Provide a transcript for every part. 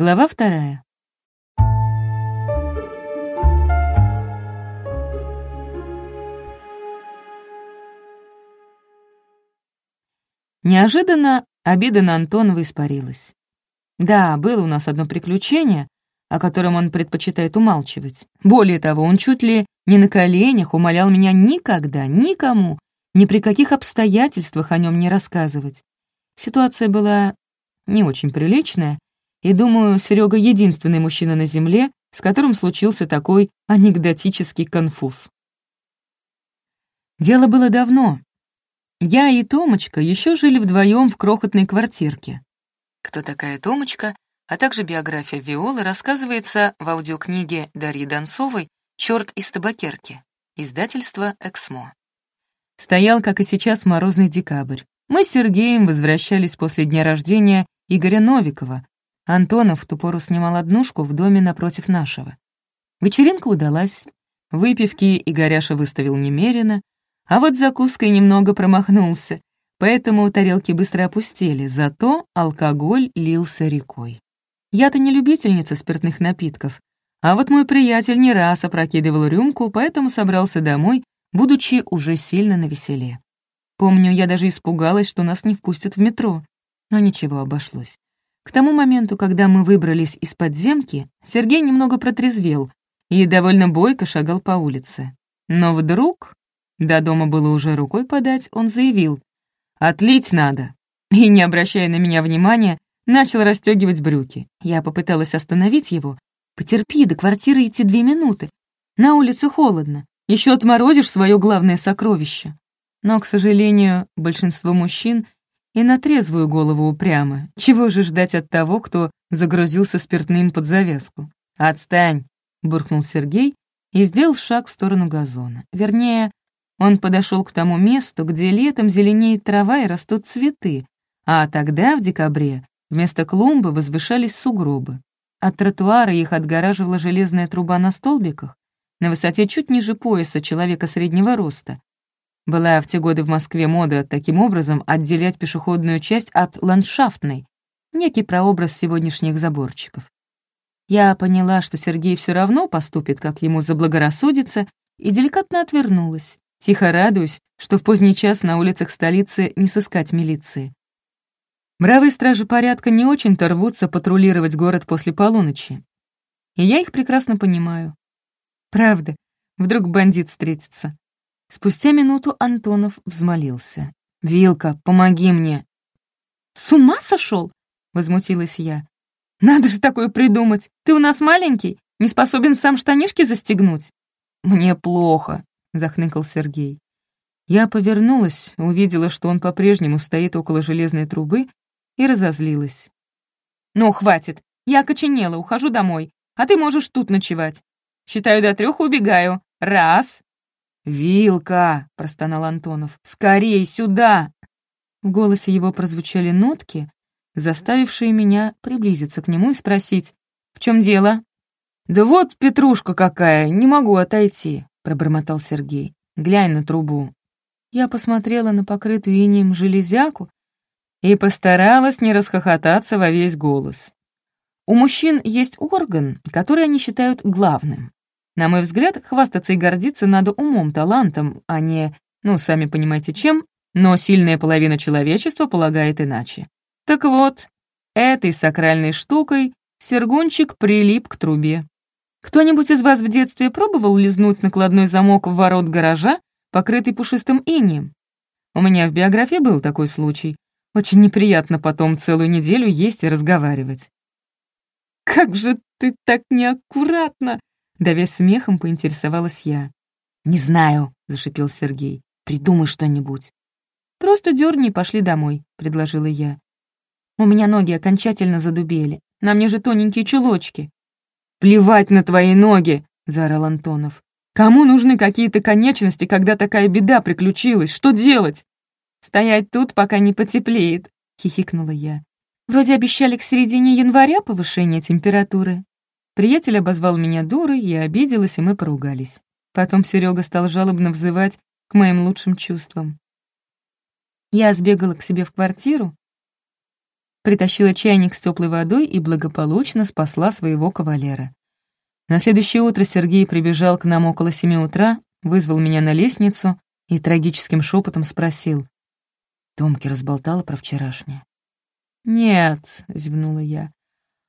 Глава вторая. Неожиданно обида на Антонова испарилась. Да, было у нас одно приключение, о котором он предпочитает умалчивать. Более того, он чуть ли не на коленях умолял меня никогда, никому, ни при каких обстоятельствах о нем не рассказывать. Ситуация была не очень приличная, и, думаю, Серега единственный мужчина на Земле, с которым случился такой анекдотический конфуз. Дело было давно, я и Томочка еще жили вдвоем в крохотной квартирке. Кто такая Томочка, а также биография Виолы рассказывается в аудиокниге Дарьи Донцовой «Черт из табакерки», издательство «Эксмо». Стоял, как и сейчас, морозный декабрь. Мы с Сергеем возвращались после дня рождения Игоря Новикова. Антонов в ту пору снимал однушку в доме напротив нашего. Вечеринка удалась. Выпивки Игоряша выставил немерено, а вот закуской немного промахнулся, поэтому тарелки быстро опустели, зато алкоголь лился рекой. Я-то не любительница спиртных напитков, а вот мой приятель не раз опрокидывал рюмку, поэтому собрался домой, будучи уже сильно навеселе. Помню, я даже испугалась, что нас не впустят в метро, но ничего обошлось. К тому моменту, когда мы выбрались из подземки, Сергей немного протрезвел и довольно бойко шагал по улице. Но вдруг до дома было уже рукой подать, он заявил. «Отлить надо!» И, не обращая на меня внимания, начал расстегивать брюки. Я попыталась остановить его. «Потерпи, до квартиры идти две минуты. На улице холодно. Еще отморозишь свое главное сокровище». Но, к сожалению, большинство мужчин и на трезвую голову упрямы. Чего же ждать от того, кто загрузился спиртным под завязку? «Отстань!» — буркнул Сергей и сделал шаг в сторону газона. Вернее, он подошел к тому месту, где летом зеленеет трава и растут цветы, а тогда, в декабре, вместо клумбы возвышались сугробы. От тротуара их отгораживала железная труба на столбиках, на высоте чуть ниже пояса человека среднего роста. Была в те годы в Москве мода таким образом отделять пешеходную часть от ландшафтной, некий прообраз сегодняшних заборчиков. Я поняла, что Сергей все равно поступит, как ему заблагорассудится, и деликатно отвернулась. Тихо радуюсь, что в поздний час на улицах столицы не сыскать милиции. Бравые стражи порядка не очень-то рвутся патрулировать город после полуночи. И я их прекрасно понимаю. Правда, вдруг бандит встретится. Спустя минуту Антонов взмолился. «Вилка, помоги мне!» «С ума сошел?» — возмутилась я. «Надо же такое придумать! Ты у нас маленький, не способен сам штанишки застегнуть?» «Мне плохо», — захныкал Сергей. Я повернулась, увидела, что он по-прежнему стоит около железной трубы, и разозлилась. «Ну, хватит, я окоченела, ухожу домой, а ты можешь тут ночевать. Считаю до трех убегаю. Раз!» «Вилка!» — простонал Антонов. «Скорей сюда!» В голосе его прозвучали нотки, заставившие меня приблизиться к нему и спросить, «В чем дело?» «Да вот петрушка какая, не могу отойти пробормотал Сергей. «Глянь на трубу». Я посмотрела на покрытую инеем железяку и постаралась не расхохотаться во весь голос. У мужчин есть орган, который они считают главным. На мой взгляд, хвастаться и гордиться надо умом, талантом, а не, ну, сами понимаете, чем, но сильная половина человечества полагает иначе. Так вот, этой сакральной штукой Сергунчик прилип к трубе. Кто-нибудь из вас в детстве пробовал лизнуть накладной замок в ворот гаража, покрытый пушистым инием? У меня в биографии был такой случай. Очень неприятно потом целую неделю есть и разговаривать. «Как же ты так неаккуратно!» Давясь смехом, поинтересовалась я. «Не знаю», — зашипел Сергей. «Придумай что-нибудь». «Просто дерни и пошли домой», — предложила я. «У меня ноги окончательно задубели. На мне же тоненькие чулочки». «Плевать на твои ноги!» — заорал Антонов. «Кому нужны какие-то конечности, когда такая беда приключилась? Что делать?» «Стоять тут, пока не потеплеет», — хихикнула я. «Вроде обещали к середине января повышение температуры». Приятель обозвал меня дурой, я обиделась, и мы поругались. Потом Серега стал жалобно взывать к моим лучшим чувствам. Я сбегала к себе в квартиру, притащила чайник с теплой водой и благополучно спасла своего кавалера. На следующее утро Сергей прибежал к нам около семи утра, вызвал меня на лестницу и трагическим шепотом спросил. Томки разболтала про вчерашнее. «Нет», — зевнула я.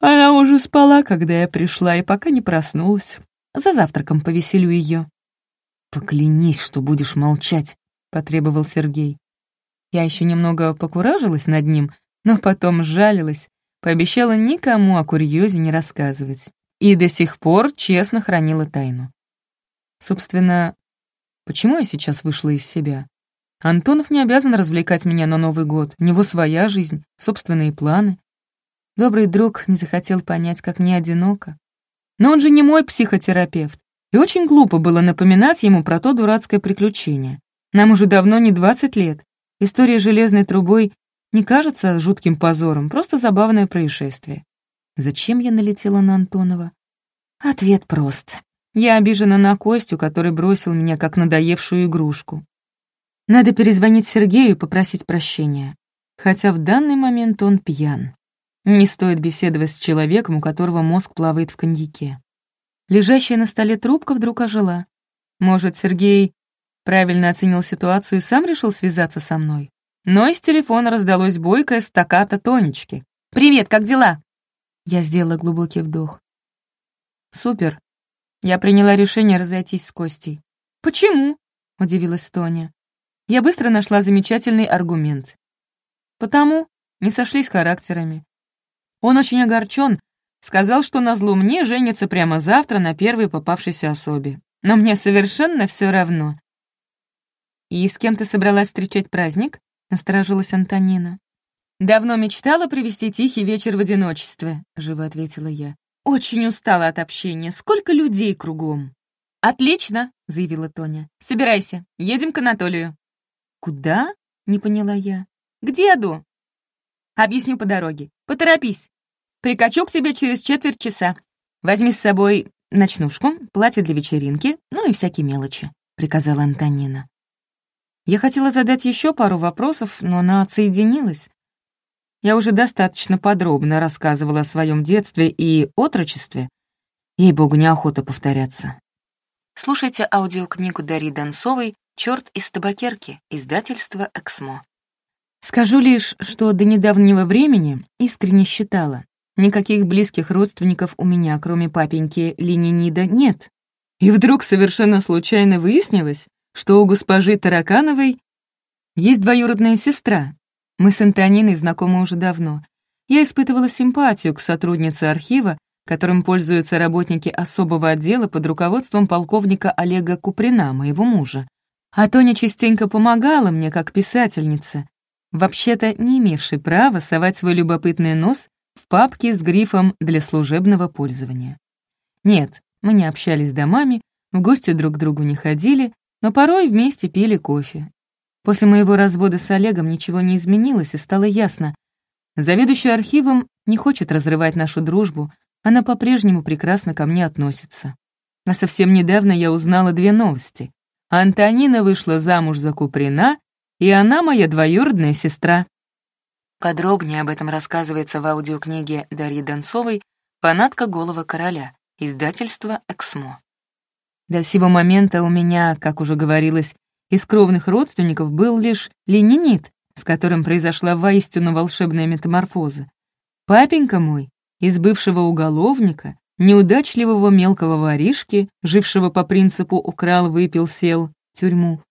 «Она уже спала, когда я пришла, и пока не проснулась. За завтраком повеселю ее. «Поклянись, что будешь молчать», — потребовал Сергей. Я еще немного покуражилась над ним, но потом сжалилась, пообещала никому о курьезе не рассказывать и до сих пор честно хранила тайну. Собственно, почему я сейчас вышла из себя? Антонов не обязан развлекать меня на Новый год, у него своя жизнь, собственные планы. Добрый друг не захотел понять, как мне одиноко. Но он же не мой психотерапевт, и очень глупо было напоминать ему про то дурацкое приключение. Нам уже давно не 20 лет. История железной трубой не кажется жутким позором, просто забавное происшествие. Зачем я налетела на Антонова? Ответ прост. Я обижена на Костю, который бросил меня как надоевшую игрушку. Надо перезвонить Сергею и попросить прощения. Хотя в данный момент он пьян. Не стоит беседовать с человеком, у которого мозг плавает в коньяке. Лежащая на столе трубка вдруг ожила. Может, Сергей правильно оценил ситуацию и сам решил связаться со мной? Но из телефона раздалось бойкое стаката Тонечки. «Привет, как дела?» Я сделала глубокий вдох. «Супер. Я приняла решение разойтись с Костей». «Почему?» — удивилась Тоня. Я быстро нашла замечательный аргумент. «Потому не сошлись характерами. Он очень огорчен, сказал, что назло мне женится прямо завтра на первой попавшейся особе. Но мне совершенно все равно. «И с кем ты собралась встречать праздник?» — насторожилась Антонина. «Давно мечтала провести тихий вечер в одиночестве», — живо ответила я. «Очень устала от общения. Сколько людей кругом». «Отлично», — заявила Тоня. «Собирайся, едем к Анатолию». «Куда?» — не поняла я. «К деду». «Объясню по дороге. Поторопись. Прикачу к тебе через четверть часа. Возьми с собой ночнушку, платье для вечеринки, ну и всякие мелочи», — приказала Антонина. Я хотела задать еще пару вопросов, но она отсоединилась. Я уже достаточно подробно рассказывала о своем детстве и отрочестве. Ей-богу, неохота повторяться. Слушайте аудиокнигу Дарьи Донцовой «Чёрт из табакерки», издательство «Эксмо». Скажу лишь, что до недавнего времени искренне считала, никаких близких родственников у меня, кроме папеньки Ленинида, нет. И вдруг совершенно случайно выяснилось, что у госпожи Таракановой есть двоюродная сестра, мы с Антониной знакомы уже давно. Я испытывала симпатию к сотруднице архива, которым пользуются работники особого отдела под руководством полковника Олега Куприна, моего мужа. А Тоня частенько помогала мне как писательница, вообще-то не имевшей права совать свой любопытный нос в папке с грифом «для служебного пользования». Нет, мы не общались домами, в гости друг к другу не ходили, но порой вместе пили кофе. После моего развода с Олегом ничего не изменилось, и стало ясно. Заведующий архивом не хочет разрывать нашу дружбу, она по-прежнему прекрасно ко мне относится. А совсем недавно я узнала две новости. Антонина вышла замуж за Куприна, и она моя двоюродная сестра. Подробнее об этом рассказывается в аудиокниге Дарьи Донцовой «Фанатка голого короля», издательство «Эксмо». До сего момента у меня, как уже говорилось, из кровных родственников был лишь ленинит, с которым произошла воистину волшебная метаморфоза. Папенька мой, из бывшего уголовника, неудачливого мелкого воришки, жившего по принципу «украл, выпил, сел» тюрьму,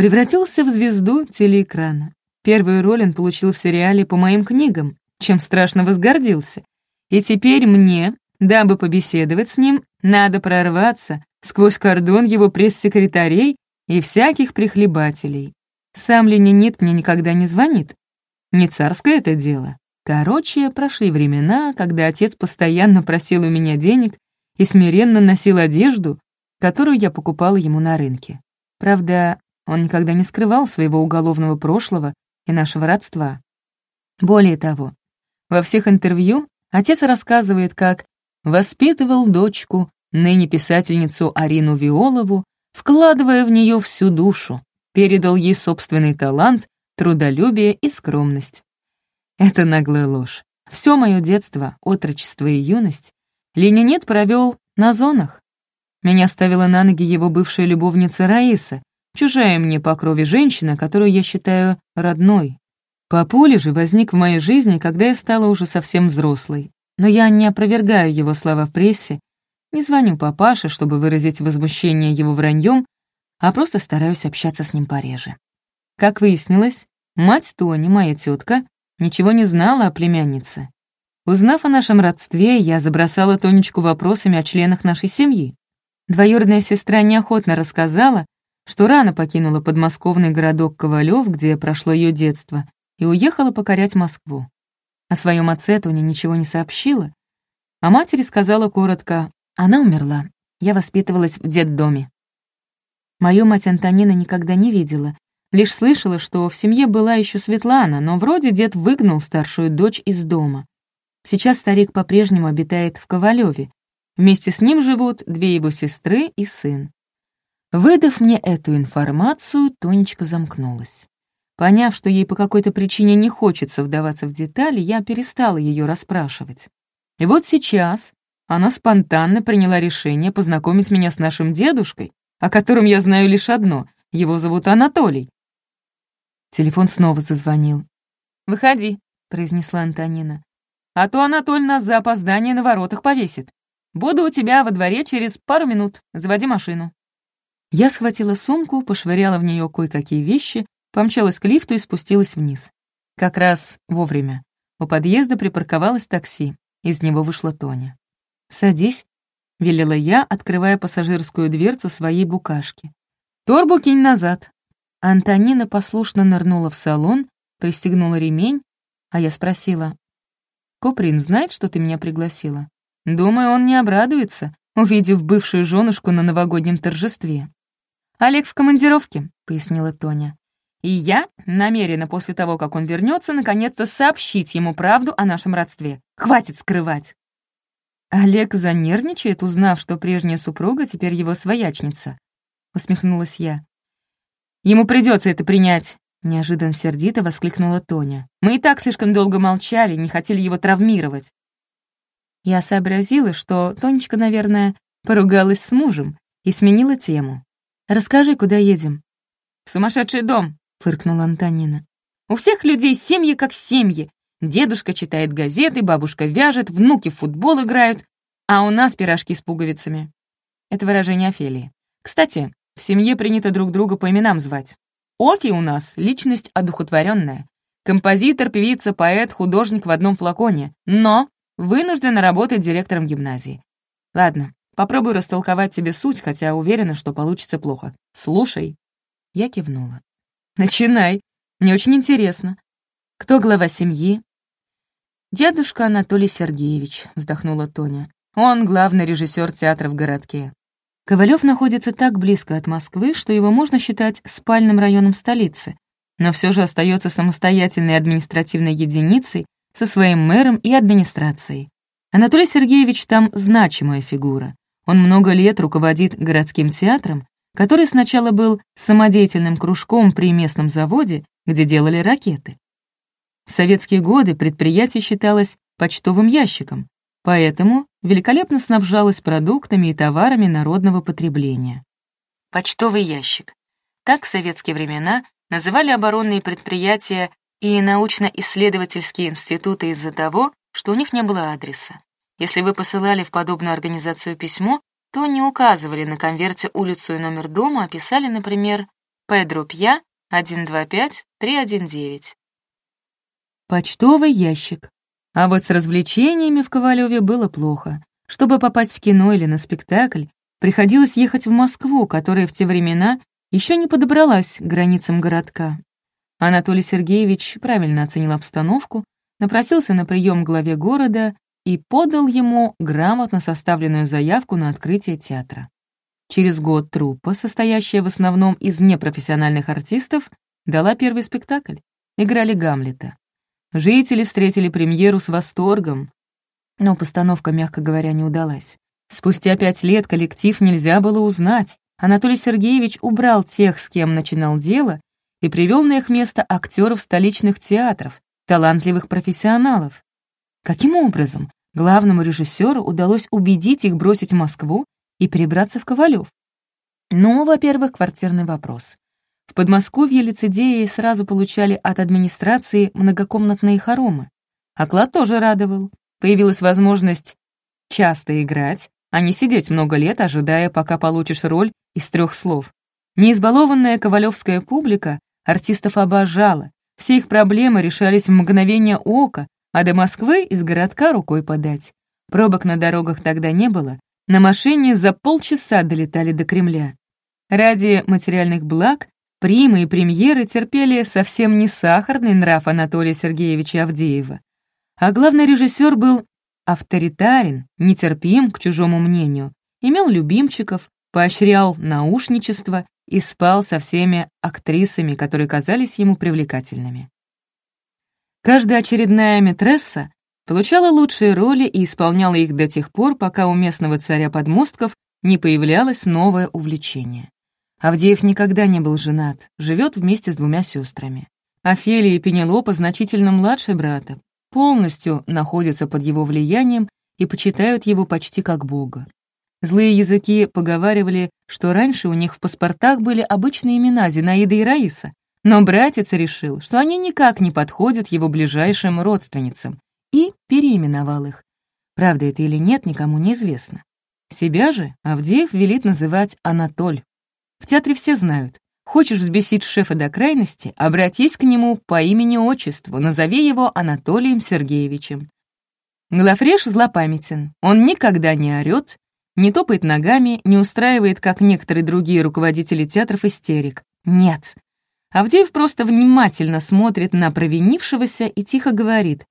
превратился в звезду телеэкрана. Первую роль он получил в сериале по моим книгам, чем страшно возгордился. И теперь мне, дабы побеседовать с ним, надо прорваться сквозь кордон его пресс-секретарей и всяких прихлебателей. Сам ленинит мне никогда не звонит. Не царское это дело. Короче, прошли времена, когда отец постоянно просил у меня денег и смиренно носил одежду, которую я покупала ему на рынке. Правда, он никогда не скрывал своего уголовного прошлого и нашего родства. Более того, во всех интервью отец рассказывает, как воспитывал дочку, ныне писательницу Арину Виолову, вкладывая в нее всю душу, передал ей собственный талант, трудолюбие и скромность. Это наглая ложь. Все мое детство, отрочество и юность Ленинет провел на зонах. Меня ставила на ноги его бывшая любовница Раиса, чужая мне по крови женщина, которую я считаю родной. Папуля же возник в моей жизни, когда я стала уже совсем взрослой. Но я не опровергаю его слова в прессе, не звоню папаше, чтобы выразить возмущение его враньем, а просто стараюсь общаться с ним пореже. Как выяснилось, мать Тони, моя тетка, ничего не знала о племяннице. Узнав о нашем родстве, я забросала Тонечку вопросами о членах нашей семьи. Двоюродная сестра неохотно рассказала, что рано покинула подмосковный городок Ковалев, где прошло ее детство, и уехала покорять Москву. О своем отце Тоня ничего не сообщила, а матери сказала коротко «Она умерла, я воспитывалась в детдоме». Мою мать Антонина никогда не видела, лишь слышала, что в семье была еще Светлана, но вроде дед выгнал старшую дочь из дома. Сейчас старик по-прежнему обитает в Ковалеве. Вместе с ним живут две его сестры и сын. Выдав мне эту информацию, Тонечка замкнулась. Поняв, что ей по какой-то причине не хочется вдаваться в детали, я перестала ее расспрашивать. И вот сейчас она спонтанно приняла решение познакомить меня с нашим дедушкой, о котором я знаю лишь одно — его зовут Анатолий. Телефон снова зазвонил. «Выходи», — произнесла Антонина а то Анатоль нас за опоздание на воротах повесит. Буду у тебя во дворе через пару минут. Заводи машину». Я схватила сумку, пошвыряла в нее кое-какие вещи, помчалась к лифту и спустилась вниз. Как раз вовремя. У подъезда припарковалось такси. Из него вышла Тоня. «Садись», — велела я, открывая пассажирскую дверцу своей букашки. «Торбу кинь назад». Антонина послушно нырнула в салон, пристегнула ремень, а я спросила, Коприн знает, что ты меня пригласила? Думаю, он не обрадуется, увидев бывшую женушку на новогоднем торжестве. «Олег в командировке», — пояснила Тоня. «И я намерена после того, как он вернется, наконец-то сообщить ему правду о нашем родстве. Хватит скрывать!» Олег занервничает, узнав, что прежняя супруга теперь его своячница. Усмехнулась я. «Ему придется это принять», Неожиданно сердито воскликнула Тоня. «Мы и так слишком долго молчали, не хотели его травмировать». Я сообразила, что Тонечка, наверное, поругалась с мужем и сменила тему. «Расскажи, куда едем?» «В сумасшедший дом», — фыркнула Антонина. «У всех людей семьи как семьи. Дедушка читает газеты, бабушка вяжет, внуки в футбол играют, а у нас пирожки с пуговицами». Это выражение Офелии. Кстати, в семье принято друг друга по именам звать. Офи у нас — личность одухотворенная. Композитор, певица, поэт, художник в одном флаконе. Но вынуждена работать директором гимназии. Ладно, попробую растолковать тебе суть, хотя уверена, что получится плохо. Слушай. Я кивнула. Начинай. Мне очень интересно. Кто глава семьи? Дедушка Анатолий Сергеевич, вздохнула Тоня. Он главный режиссер театра в городке. Ковалев находится так близко от Москвы, что его можно считать спальным районом столицы, но все же остается самостоятельной административной единицей со своим мэром и администрацией. Анатолий Сергеевич там значимая фигура. Он много лет руководит городским театром, который сначала был самодеятельным кружком при местном заводе, где делали ракеты. В советские годы предприятие считалось почтовым ящиком, поэтому великолепно снабжалась продуктами и товарами народного потребления. Почтовый ящик. Так в советские времена называли оборонные предприятия и научно-исследовательские институты из-за того, что у них не было адреса. Если вы посылали в подобную организацию письмо, то не указывали на конверте улицу и номер дома, а писали, например, Педро Пья, 125-319. Почтовый ящик. А вот с развлечениями в Ковалеве было плохо. Чтобы попасть в кино или на спектакль, приходилось ехать в Москву, которая в те времена еще не подобралась к границам городка. Анатолий Сергеевич правильно оценил обстановку, напросился на прием главе города и подал ему грамотно составленную заявку на открытие театра. Через год труппа, состоящая в основном из непрофессиональных артистов, дала первый спектакль. Играли Гамлета. Жители встретили премьеру с восторгом, но постановка, мягко говоря, не удалась. Спустя пять лет коллектив нельзя было узнать. Анатолий Сергеевич убрал тех, с кем начинал дело, и привел на их место актеров столичных театров, талантливых профессионалов. Каким образом главному режиссеру удалось убедить их бросить Москву и перебраться в Ковалев? Ну, во-первых, квартирный вопрос. В Подмосковье лицедеи сразу получали от администрации многокомнатные хоромы. Оклад тоже радовал. Появилась возможность часто играть, а не сидеть много лет, ожидая, пока получишь роль из трех слов. Неизбалованная ковалевская публика артистов обожала, все их проблемы решались в мгновение ока, а до Москвы из городка рукой подать. Пробок на дорогах тогда не было, на машине за полчаса долетали до Кремля. Ради материальных благ примы и премьеры терпели совсем не сахарный нрав Анатолия Сергеевича Авдеева. А главный режиссер был авторитарен, нетерпим к чужому мнению, имел любимчиков, поощрял наушничество и спал со всеми актрисами, которые казались ему привлекательными. Каждая очередная метресса получала лучшие роли и исполняла их до тех пор, пока у местного царя подмостков не появлялось новое увлечение. Авдеев никогда не был женат, живет вместе с двумя сестрами. Офелия и Пенелопа значительно младше брата, полностью находятся под его влиянием и почитают его почти как бога. Злые языки поговаривали, что раньше у них в паспортах были обычные имена Зинаида и Раиса, но братец решил, что они никак не подходят его ближайшим родственницам, и переименовал их. Правда это или нет, никому не известно. Себя же Авдеев велит называть Анатоль. В театре все знают, Хочешь взбесить шефа до крайности, обратись к нему по имени-отчеству, назови его Анатолием Сергеевичем. Глафреш злопамятен, он никогда не орёт, не топает ногами, не устраивает, как некоторые другие руководители театров, истерик. Нет. Авдеев просто внимательно смотрит на провинившегося и тихо говорит.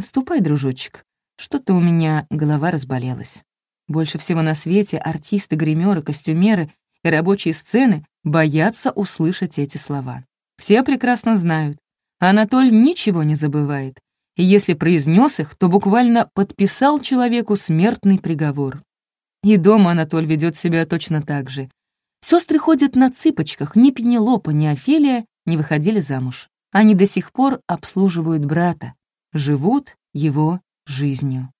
«Ступай, дружочек, что-то у меня голова разболелась». Больше всего на свете артисты, гримеры, костюмеры и рабочие сцены боятся услышать эти слова. Все прекрасно знают, Анатоль ничего не забывает, и если произнес их, то буквально подписал человеку смертный приговор. И дома Анатоль ведет себя точно так же. Сестры ходят на цыпочках, ни Пенелопа, ни Офелия не выходили замуж. Они до сих пор обслуживают брата, живут его жизнью.